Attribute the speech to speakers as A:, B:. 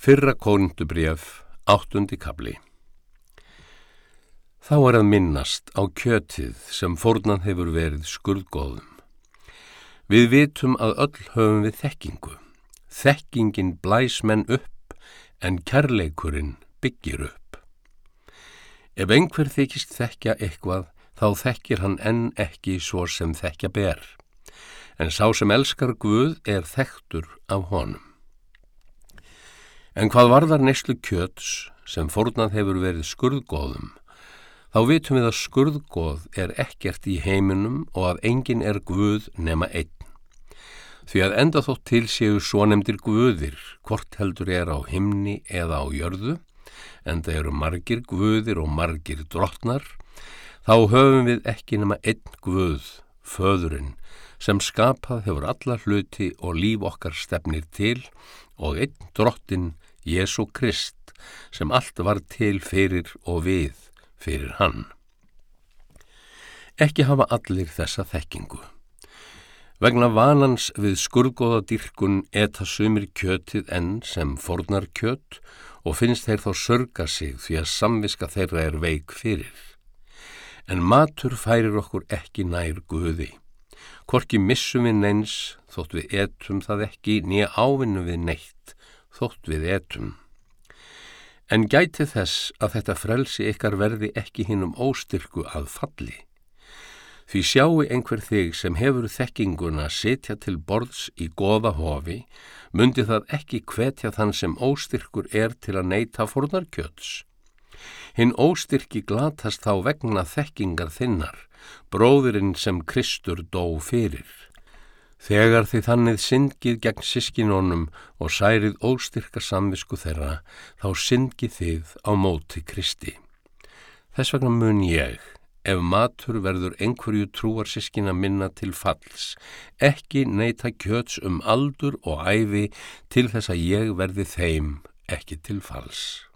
A: Fyrra kórndubrjöf, áttundi kabli. Þá er að minnast á kjötið sem fornan hefur verið skurðgóðum. Við vitum að öll höfum við þekkingu. Þekkingin blæs menn upp en kærleikurinn byggir upp. Ef einhver þykist þekkja eitthvað, þá þekkir hann enn ekki svo sem þekkja ber. En sá sem elskar Guð er þekktur af honum. En hvað varðar neyslu kjöts sem fornað hefur verið skurðgóðum, þá vitum við að skurðgóð er ekkert í heiminum og að engin er Guð nema einn. Því að enda þótt til séu svo nefndir Guðir, hvort heldur er á himni eða á jörðu, enda eru margir Guðir og margir drottnar, þá höfum við ekki nema einn Guð, föðurinn, sem skapað hefur alla hluti og líf okkar stefnir til og einn drottin Jésu Krist sem allt var til fyrir og við fyrir hann. Ekki hafa allir þessa þekkingu. Vegna vanans við skurgoðadýrkun eta sumir kjötið enn sem fornar kjöt og finnst þeir þá sörga sig því að samviska þeirra er veik fyrir. En matur færir okkur ekki nær guði. Korki missum við neins þótt við etum það ekki nýja ávinnu við neitt þótt við etum. En gæti þess að þetta frelsi ykkar verði ekki hinnum óstyrku að falli. Því sjáu einhver þig sem hefur þekkinguna setja til borðs í goða hofi, myndi það ekki hvetja þann sem óstyrkur er til að neyta fornarkjöts. Hinn óstyrki glatast þá vegna þekkingar þinnar, bróðurinn sem Kristur dó fyrir. Þegar þið þannig syngið gegn sískinónum og særið óstyrka samvisku þeirra, þá syngið þið á móti Kristi. Þess vegna mun ég, ef matur verður einhverju trúar sískina minna til falls, ekki neyta kjöts um aldur og æfi til þess að ég verði þeim ekki til falls.